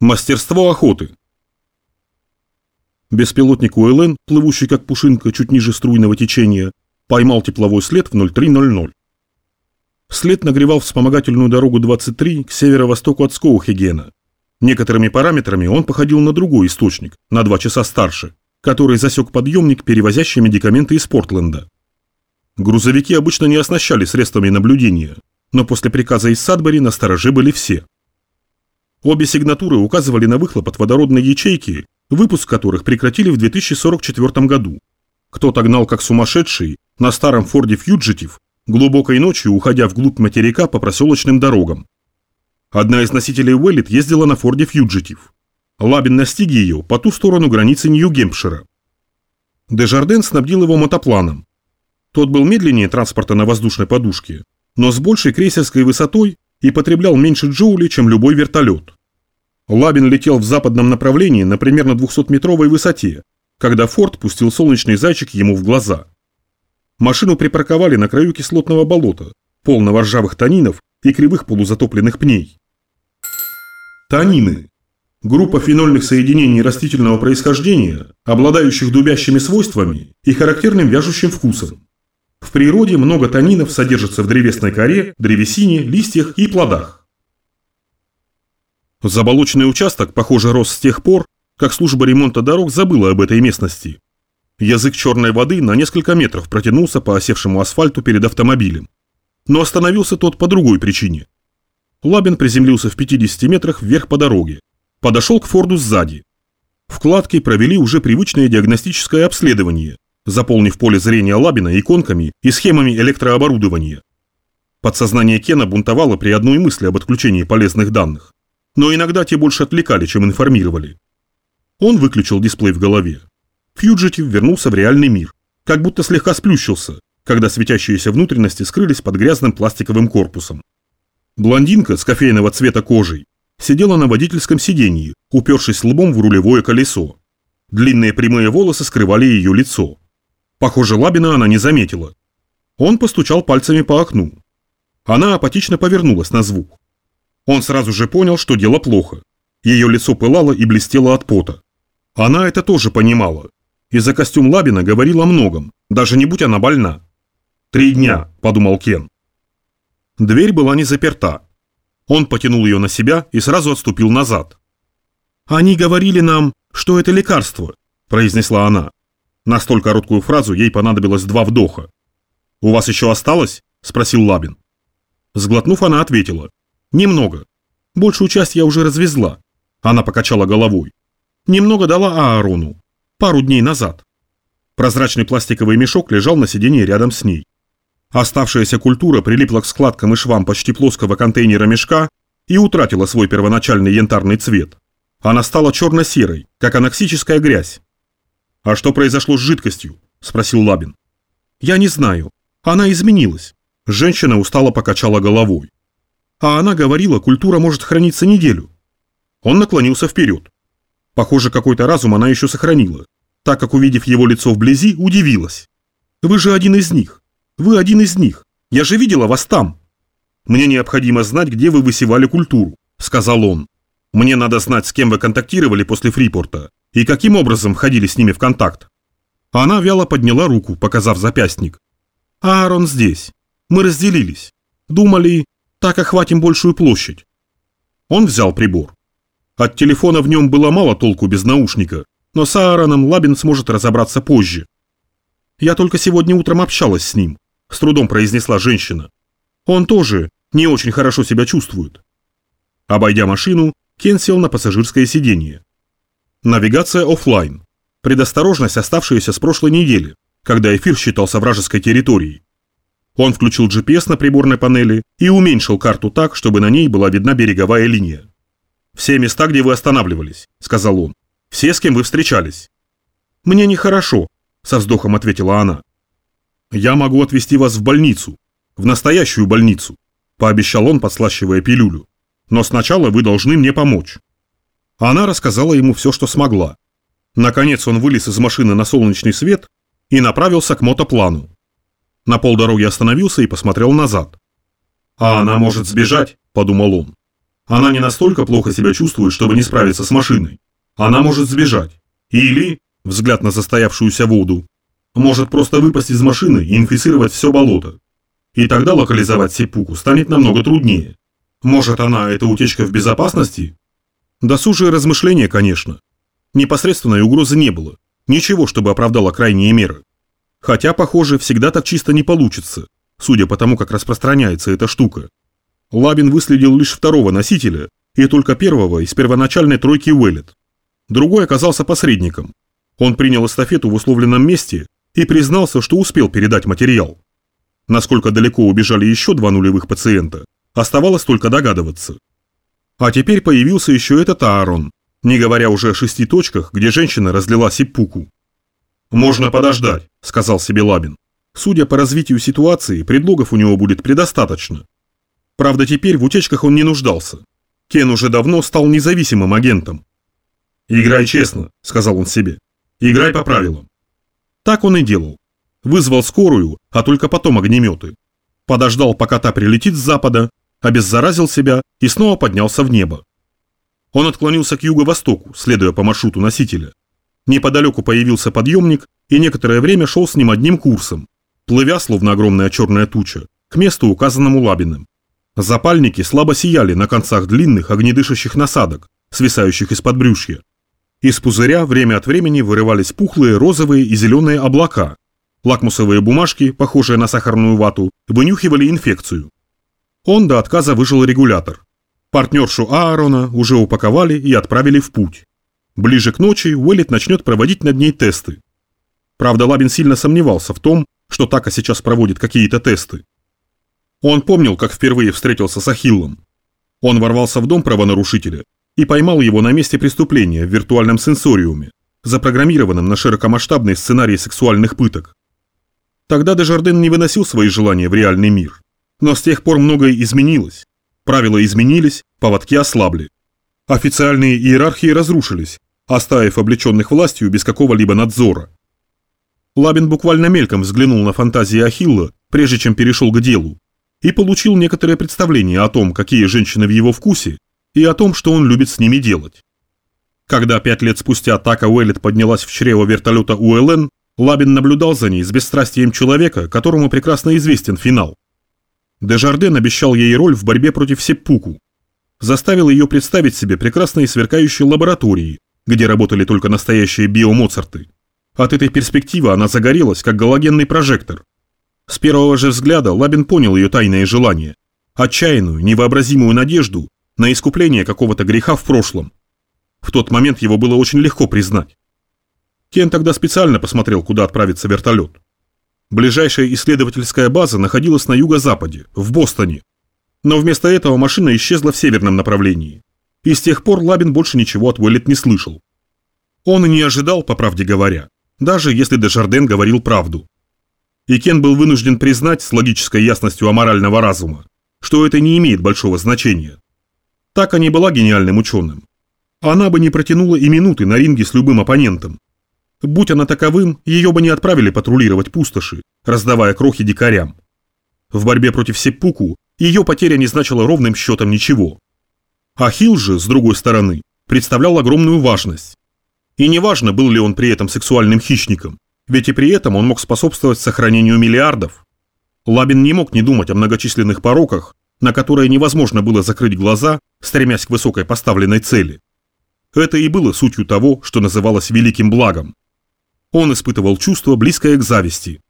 Мастерство охоты. Беспилотник УЛН, плывущий как пушинка чуть ниже струйного течения, поймал тепловой след в 0300. След нагревал вспомогательную дорогу 23 к северо-востоку от Скоухегена. Некоторыми параметрами он походил на другой источник, на два часа старше, который засек подъемник, перевозящий медикаменты из Портленда. Грузовики обычно не оснащали средствами наблюдения, но после приказа из Садбери на стороже были все. Обе сигнатуры указывали на выхлоп от водородной ячейки, выпуск которых прекратили в 2044 году. Кто-то гнал как сумасшедший на старом Форде Фьюджетив глубокой ночью уходя вглубь материка по проселочным дорогам. Одна из носителей Уэллит ездила на Форде Фьюджетив. Лабин настиг ее по ту сторону границы Нью-Гемпшира. Дежарден снабдил его мотопланом. Тот был медленнее транспорта на воздушной подушке, но с большей крейсерской высотой и потреблял меньше джоули, чем любой вертолет. Лабин летел в западном направлении на примерно 200-метровой высоте, когда Форд пустил солнечный зайчик ему в глаза. Машину припарковали на краю кислотного болота, полного ржавых танинов и кривых полузатопленных пней. Танины. Группа фенольных соединений растительного происхождения, обладающих дубящими свойствами и характерным вяжущим вкусом. В природе много танинов содержится в древесной коре, древесине, листьях и плодах. Заболоченный участок, похоже, рос с тех пор, как служба ремонта дорог забыла об этой местности Язык черной воды на несколько метров протянулся по осевшему асфальту перед автомобилем. Но остановился тот по другой причине. Лабин приземлился в 50 метрах вверх по дороге. Подошел к Форду сзади. Вкладки провели уже привычное диагностическое обследование, заполнив поле зрения Лабина иконками и схемами электрооборудования. Подсознание Кена бунтовало при одной мысли об отключении полезных данных. Но иногда те больше отвлекали, чем информировали. Он выключил дисплей в голове. Фьюджетив вернулся в реальный мир, как будто слегка сплющился, когда светящиеся внутренности скрылись под грязным пластиковым корпусом. Блондинка с кофейного цвета кожей сидела на водительском сиденье, упершись лбом в рулевое колесо. Длинные прямые волосы скрывали ее лицо. Похоже, Лабина она не заметила. Он постучал пальцами по окну. Она апатично повернулась на звук. Он сразу же понял, что дело плохо. Ее лицо пылало и блестело от пота. Она это тоже понимала и за костюм Лабина говорил о многом, даже не будь она больна. «Три дня», – подумал Кен. Дверь была не заперта. Он потянул ее на себя и сразу отступил назад. «Они говорили нам, что это лекарство», – произнесла она. На столь короткую фразу ей понадобилось два вдоха. «У вас еще осталось?» – спросил Лабин. Сглотнув, она ответила. «Немного. Большую часть я уже развезла». Она покачала головой. «Немного дала Аарону пару дней назад. Прозрачный пластиковый мешок лежал на сиденье рядом с ней. Оставшаяся культура прилипла к складкам и швам почти плоского контейнера мешка и утратила свой первоначальный янтарный цвет. Она стала черно-серой, как аноксическая грязь. «А что произошло с жидкостью?» – спросил Лабин. «Я не знаю. Она изменилась». Женщина устало покачала головой. «А она говорила, культура может храниться неделю». Он наклонился вперед. Похоже, какой-то разум она еще сохранила, так как, увидев его лицо вблизи, удивилась. «Вы же один из них. Вы один из них. Я же видела вас там». «Мне необходимо знать, где вы высевали культуру», — сказал он. «Мне надо знать, с кем вы контактировали после Фрипорта и каким образом входили с ними в контакт». Она вяло подняла руку, показав запястник. «Аарон здесь. Мы разделились. Думали, так охватим большую площадь». Он взял прибор. От телефона в нем было мало толку без наушника, но с Аароном Лабин сможет разобраться позже. «Я только сегодня утром общалась с ним», – с трудом произнесла женщина. «Он тоже не очень хорошо себя чувствует». Обойдя машину, Кен сел на пассажирское сиденье. Навигация офлайн. Предосторожность, оставшаяся с прошлой недели, когда эфир считался вражеской территорией. Он включил GPS на приборной панели и уменьшил карту так, чтобы на ней была видна береговая линия. «Все места, где вы останавливались», — сказал он. «Все, с кем вы встречались». «Мне нехорошо», — со вздохом ответила она. «Я могу отвезти вас в больницу, в настоящую больницу», — пообещал он, подслащивая пилюлю. «Но сначала вы должны мне помочь». Она рассказала ему все, что смогла. Наконец он вылез из машины на солнечный свет и направился к мотоплану. На полдороги остановился и посмотрел назад. «А она может сбежать», — подумал он. Она не настолько плохо себя чувствует, чтобы не справиться с машиной. Она может сбежать. Или, взгляд на застоявшуюся воду, может просто выпасть из машины и инфицировать все болото. И тогда локализовать сепуку станет намного труднее. Может она, это утечка в безопасности? Досужие размышления, конечно. Непосредственной угрозы не было. Ничего, чтобы оправдало крайние меры. Хотя, похоже, всегда так чисто не получится, судя по тому, как распространяется эта штука. Лабин выследил лишь второго носителя и только первого из первоначальной тройки Уэллет. Другой оказался посредником. Он принял эстафету в условленном месте и признался, что успел передать материал. Насколько далеко убежали еще два нулевых пациента, оставалось только догадываться. А теперь появился еще этот Аарон, не говоря уже о шести точках, где женщина разлила сиппуку. «Можно подождать», – сказал себе Лабин. Судя по развитию ситуации, предлогов у него будет предостаточно. Правда, теперь в утечках он не нуждался. Кен уже давно стал независимым агентом. «Играй честно», – сказал он себе. «Играй по правилам». Так он и делал. Вызвал скорую, а только потом огнеметы. Подождал, пока та прилетит с запада, обеззаразил себя и снова поднялся в небо. Он отклонился к юго-востоку, следуя по маршруту носителя. Неподалеку появился подъемник и некоторое время шел с ним одним курсом, плывя, словно огромная черная туча, к месту, указанному Лабиным. Запальники слабо сияли на концах длинных огнедышащих насадок, свисающих из-под брюшья. Из пузыря время от времени вырывались пухлые розовые и зеленые облака. Лакмусовые бумажки, похожие на сахарную вату, вынюхивали инфекцию. Он до отказа выжил регулятор. Партнершу Аарона уже упаковали и отправили в путь. Ближе к ночи Уэллет начнет проводить над ней тесты. Правда, Лабин сильно сомневался в том, что Така сейчас проводит какие-то тесты. Он помнил, как впервые встретился с Ахиллом. Он ворвался в дом правонарушителя и поймал его на месте преступления в виртуальном сенсориуме, запрограммированном на широкомасштабный сценарий сексуальных пыток. Тогда Дежарден не выносил свои желания в реальный мир. Но с тех пор многое изменилось. Правила изменились, поводки ослабли. Официальные иерархии разрушились, оставив облеченных властью без какого-либо надзора. Лабин буквально мельком взглянул на фантазии Ахилла, прежде чем перешел к делу, и получил некоторое представление о том, какие женщины в его вкусе, и о том, что он любит с ними делать. Когда пять лет спустя Така Уэллет поднялась в чрево вертолета УЛН, Лабин наблюдал за ней с бесстрастием человека, которому прекрасно известен финал. Дежарден обещал ей роль в борьбе против Сеппуку. Заставил ее представить себе прекрасные сверкающие лаборатории, где работали только настоящие биомоцарты. От этой перспективы она загорелась, как галогенный прожектор. С первого же взгляда Лабин понял ее тайное желание. Отчаянную, невообразимую надежду на искупление какого-то греха в прошлом. В тот момент его было очень легко признать. Кен тогда специально посмотрел, куда отправится вертолет. Ближайшая исследовательская база находилась на юго-западе, в Бостоне. Но вместо этого машина исчезла в северном направлении. И с тех пор Лабин больше ничего от Уэллет не слышал. Он и не ожидал, по правде говоря, даже если Дежарден говорил правду. И Кен был вынужден признать с логической ясностью аморального разума, что это не имеет большого значения. Так не была гениальным ученым. Она бы не протянула и минуты на ринге с любым оппонентом. Будь она таковым, ее бы не отправили патрулировать пустоши, раздавая крохи дикарям. В борьбе против Сеппуку ее потеря не значила ровным счетом ничего. Ахилл же, с другой стороны, представлял огромную важность. И неважно, был ли он при этом сексуальным хищником, ведь и при этом он мог способствовать сохранению миллиардов. Лабин не мог не думать о многочисленных пороках, на которые невозможно было закрыть глаза, стремясь к высокой поставленной цели. Это и было сутью того, что называлось великим благом. Он испытывал чувство, близкое к зависти.